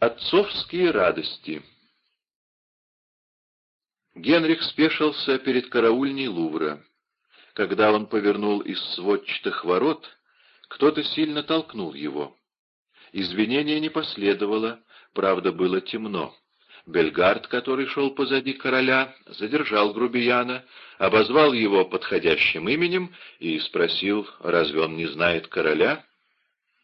Отцовские радости Генрих спешился перед караульней Лувра. Когда он повернул из сводчатых ворот, кто-то сильно толкнул его. Извинения не последовало, правда, было темно. Бельгард, который шел позади короля, задержал грубияна, обозвал его подходящим именем и спросил, разве он не знает короля?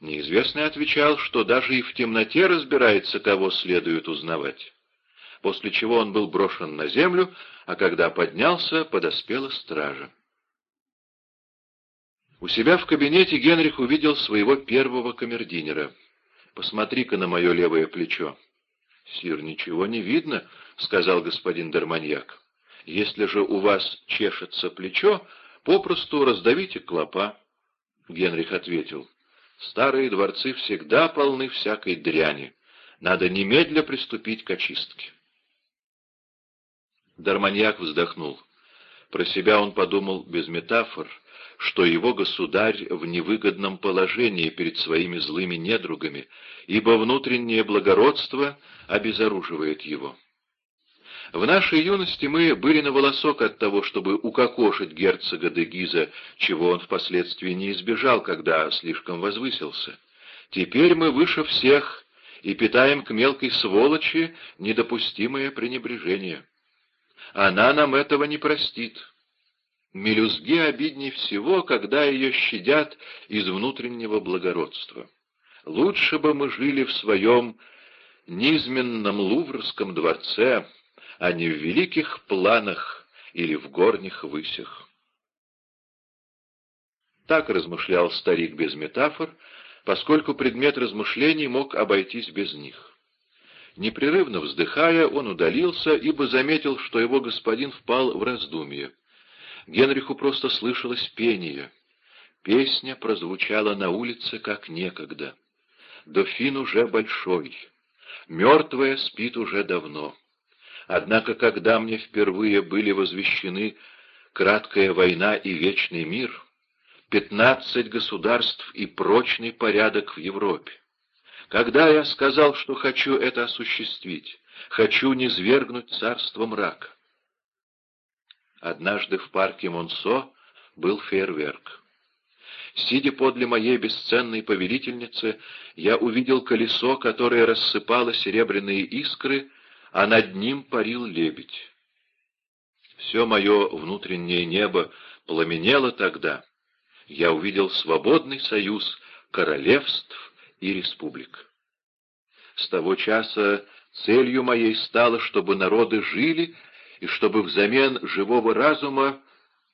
Неизвестный отвечал, что даже и в темноте разбирается, кого следует узнавать. После чего он был брошен на землю, а когда поднялся, подоспела стража. У себя в кабинете Генрих увидел своего первого камердинера. «Посмотри-ка на мое левое плечо». «Сир, ничего не видно», — сказал господин Дарманьяк. «Если же у вас чешется плечо, попросту раздавите клопа». Генрих ответил. Старые дворцы всегда полны всякой дряни. Надо немедля приступить к очистке. Дарманьяк вздохнул. Про себя он подумал без метафор, что его государь в невыгодном положении перед своими злыми недругами, ибо внутреннее благородство обезоруживает его. В нашей юности мы были на волосок от того, чтобы укокошить герцога де Гиза, чего он впоследствии не избежал, когда слишком возвысился. Теперь мы выше всех и питаем к мелкой сволочи недопустимое пренебрежение. Она нам этого не простит. Мелюзге обидней всего, когда ее щадят из внутреннего благородства. Лучше бы мы жили в своем низменном Луврском дворце, а не в великих планах или в горних высях. Так размышлял старик без метафор, поскольку предмет размышлений мог обойтись без них. Непрерывно вздыхая, он удалился, ибо заметил, что его господин впал в раздумье. Генриху просто слышалось пение. Песня прозвучала на улице, как некогда. Дофин уже большой. Мертвая спит уже давно. Однако, когда мне впервые были возвещены краткая война и вечный мир, пятнадцать государств и прочный порядок в Европе, когда я сказал, что хочу это осуществить, хочу низвергнуть царство мрака, Однажды в парке Монсо был фейерверк. Сидя подле моей бесценной повелительницы, я увидел колесо, которое рассыпало серебряные искры, а над ним парил лебедь. Все мое внутреннее небо пламенело тогда. Я увидел свободный союз королевств и республик. С того часа целью моей стало, чтобы народы жили и чтобы взамен живого разума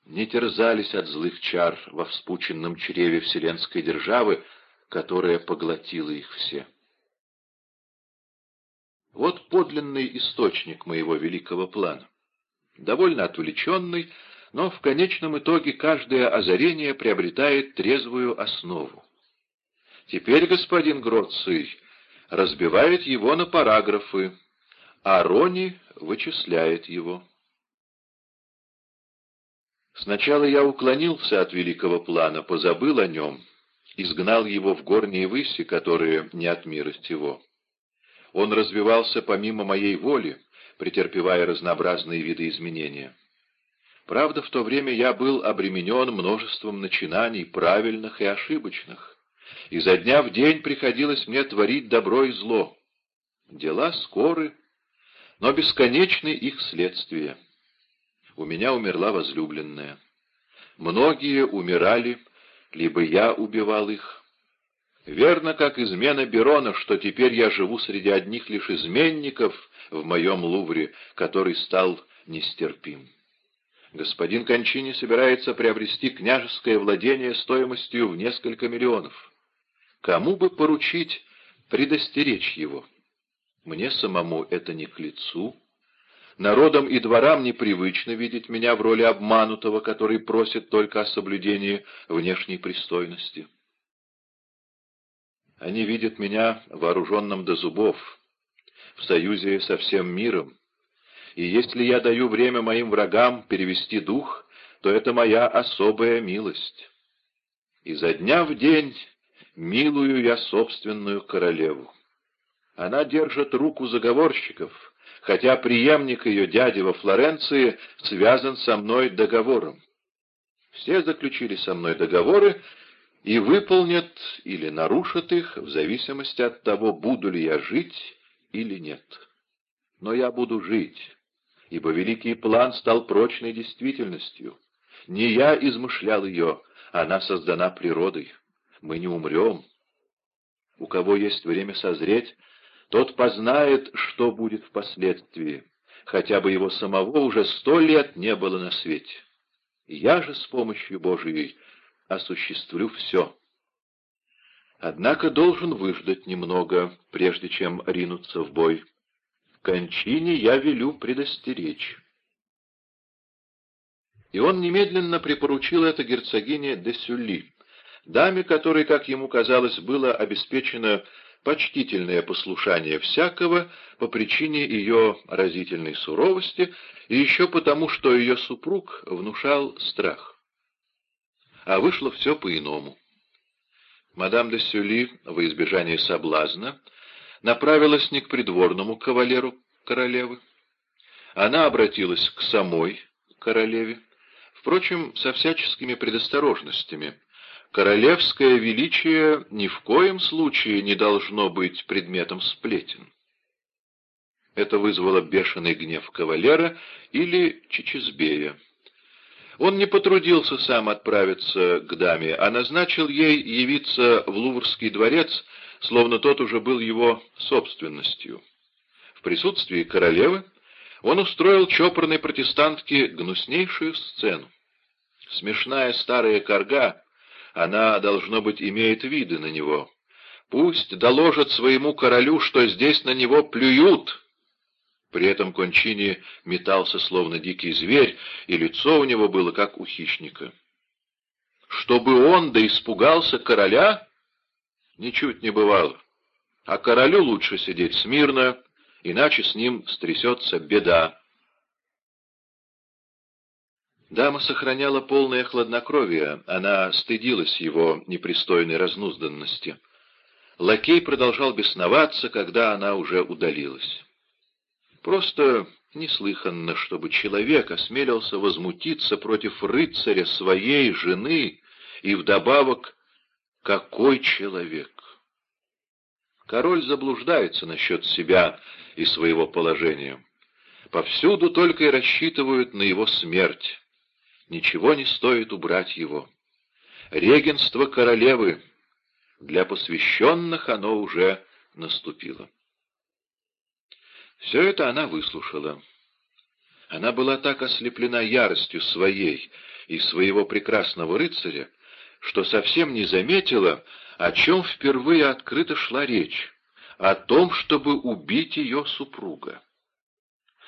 не терзались от злых чар во вспученном чреве вселенской державы, которая поглотила их все. Вот подлинный источник моего великого плана. Довольно отвлеченный, но в конечном итоге каждое озарение приобретает трезвую основу. Теперь господин Гроций разбивает его на параграфы, а Рони вычисляет его. Сначала я уклонился от великого плана, позабыл о нем, изгнал его в горние выси, которые не от мира сего. Он развивался помимо моей воли, претерпевая разнообразные виды изменения. Правда, в то время я был обременен множеством начинаний, правильных и ошибочных. И за дня в день приходилось мне творить добро и зло. Дела скоры, но бесконечны их следствия. У меня умерла возлюбленная. Многие умирали, либо я убивал их. Верно, как измена Берона, что теперь я живу среди одних лишь изменников в моем Лувре, который стал нестерпим. Господин Кончини собирается приобрести княжеское владение стоимостью в несколько миллионов. Кому бы поручить предостеречь его? Мне самому это не к лицу. Народам и дворам непривычно видеть меня в роли обманутого, который просит только о соблюдении внешней пристойности. Они видят меня вооруженным до зубов, в союзе со всем миром, и если я даю время моим врагам перевести дух, то это моя особая милость. И за дня в день милую я собственную королеву. Она держит руку заговорщиков, хотя преемник ее дяди во Флоренции связан со мной договором. Все заключили со мной договоры и выполнят или нарушат их в зависимости от того, буду ли я жить или нет. Но я буду жить, ибо великий план стал прочной действительностью. Не я измышлял ее, она создана природой. Мы не умрем. У кого есть время созреть, тот познает, что будет впоследствии, хотя бы его самого уже сто лет не было на свете. Я же с помощью Божией осуществлю все. Однако должен выждать немного, прежде чем ринуться в бой. Кончине я велю предостеречь. И он немедленно припоручил это герцогине де Сюлли, даме, которой, как ему казалось, было обеспечено почтительное послушание всякого по причине ее разительной суровости и еще потому, что ее супруг внушал страх. А вышло все по-иному. Мадам де Сюли, во избежание соблазна, направилась не к придворному кавалеру королевы. Она обратилась к самой королеве, впрочем, со всяческими предосторожностями, Королевское величие ни в коем случае не должно быть предметом сплетен. Это вызвало бешеный гнев кавалера или Чичизбея. Он не потрудился сам отправиться к даме, а назначил ей явиться в Луврский дворец, словно тот уже был его собственностью. В присутствии королевы он устроил чопорной протестантке гнуснейшую сцену. Смешная старая корга она, должно быть, имеет виды на него. Пусть доложат своему королю, что здесь на него плюют. При этом Кончини метался, словно дикий зверь, и лицо у него было, как у хищника. Чтобы он да испугался короля? Ничуть не бывало. А королю лучше сидеть смирно, иначе с ним стрясется беда. Дама сохраняла полное хладнокровие, она стыдилась его непристойной разнузданности. Лакей продолжал бесноваться, когда она уже удалилась. Просто неслыханно, чтобы человек осмелился возмутиться против рыцаря своей жены и вдобавок «какой человек?». Король заблуждается насчет себя и своего положения. Повсюду только и рассчитывают на его смерть. Ничего не стоит убрать его. Регенство королевы. Для посвященных оно уже наступило. Все это она выслушала. Она была так ослеплена яростью своей и своего прекрасного рыцаря, что совсем не заметила, о чем впервые открыто шла речь, о том, чтобы убить ее супруга.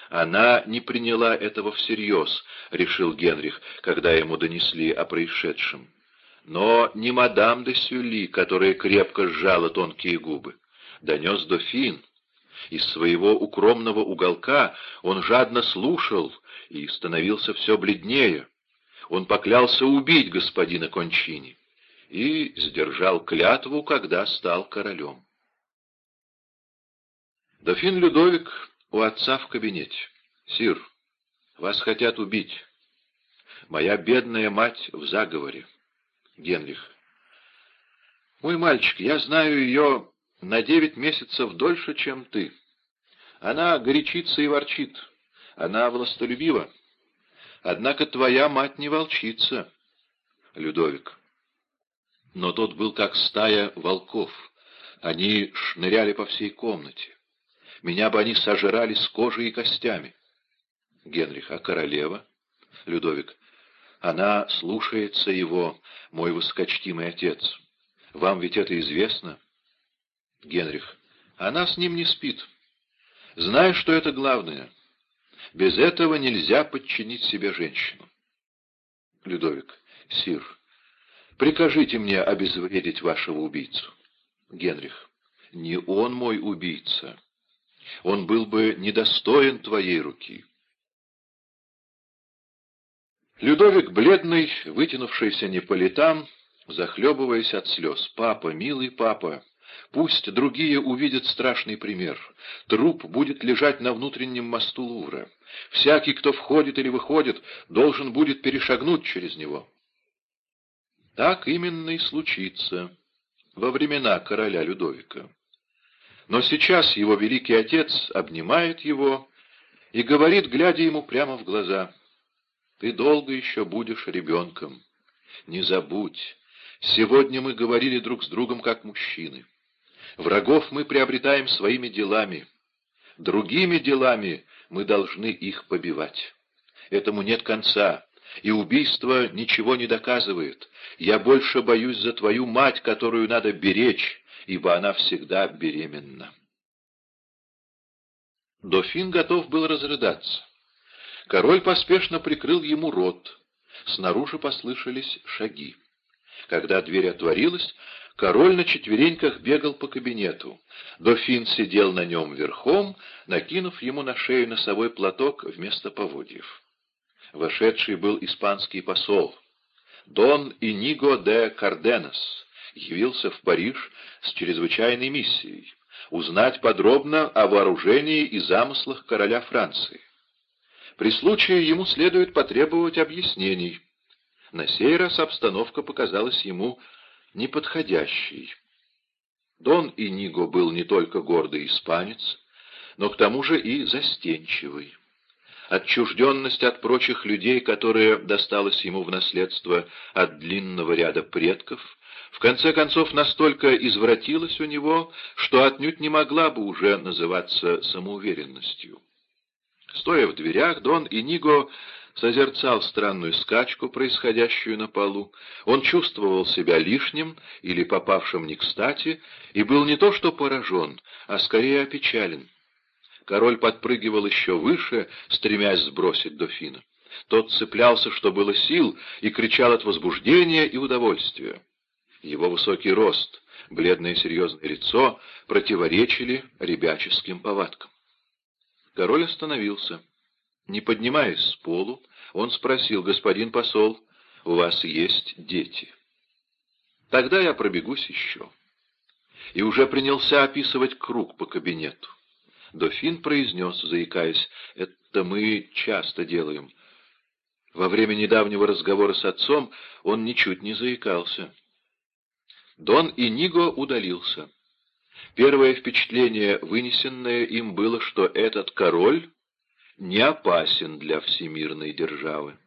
Она не приняла этого всерьез, — решил Генрих, когда ему донесли о происшедшем. Но не мадам де Сюли, которая крепко сжала тонкие губы. Донес дофин. Из своего укромного уголка он жадно слушал и становился все бледнее. Он поклялся убить господина Кончини и сдержал клятву, когда стал королем. Дофин Людовик у отца в кабинете. «Сир, вас хотят убить. Моя бедная мать в заговоре». Генрих. «Мой мальчик, я знаю ее на девять месяцев дольше, чем ты. Она горячится и ворчит. Она властолюбива. Однако твоя мать не волчица». Людовик. Но тот был как стая волков. Они шныряли по всей комнате. Меня бы они сожрали с кожей и костями. Генрих, а королева? Людовик. Она слушается его, мой высокочтимый отец. Вам ведь это известно? Генрих. Она с ним не спит. Зная, что это главное. Без этого нельзя подчинить себе женщину. Людовик. Сир, прикажите мне обезвредить вашего убийцу. Генрих. Не он мой убийца он был бы недостоин твоей руки. Людовик, бледный, вытянувшийся не по летам, захлебываясь от слез. «Папа, милый папа, Пусть другие увидят страшный пример. Труп будет лежать на внутреннем мосту Лувра. Всякий, кто входит или выходит, должен будет перешагнуть через него. Так именно и случится во времена короля Людовика. Но сейчас его великий отец обнимает его и говорит, глядя ему прямо в глаза, «Ты долго еще будешь ребенком. Не забудь, сегодня мы говорили друг с другом как мужчины. Врагов мы приобретаем своими делами. Другими делами мы должны их побивать. Этому нет конца, и убийство ничего не доказывает. Я больше боюсь за твою мать, которую надо беречь, ибо она всегда беременна. Дофин готов был разрыдаться. Король поспешно прикрыл ему рот. Снаружи послышались шаги. Когда дверь отворилась, король на четвереньках бегал по кабинету. Дофин сидел на нем верхом, накинув ему на шею носовой платок вместо поводьев. Вошедший был испанский посол. Дон Иниго де Карденас явился в Париж с чрезвычайной миссией — узнать подробно о вооружении и замыслах короля Франции. При случае ему следует потребовать объяснений. На сей раз обстановка показалась ему неподходящей. Дон Иниго был не только гордый испанец, но к тому же и застенчивый отчужденность от прочих людей, которая досталась ему в наследство от длинного ряда предков, в конце концов настолько извратилась у него, что отнюдь не могла бы уже называться самоуверенностью. Стоя в дверях, Дон Иниго созерцал странную скачку, происходящую на полу. Он чувствовал себя лишним или попавшим не кстати, и был не то что поражен, а скорее опечален. Король подпрыгивал еще выше, стремясь сбросить дофина. Тот цеплялся, что было сил, и кричал от возбуждения и удовольствия. Его высокий рост, бледное серьезное лицо противоречили ребяческим повадкам. Король остановился. Не поднимаясь с полу, он спросил, «Господин посол, у вас есть дети?» «Тогда я пробегусь еще». И уже принялся описывать круг по кабинету. Дофин произнес, заикаясь, «Это мы часто делаем». Во время недавнего разговора с отцом он ничуть не заикался. Дон Иниго удалился. Первое впечатление, вынесенное им, было, что этот король не опасен для всемирной державы.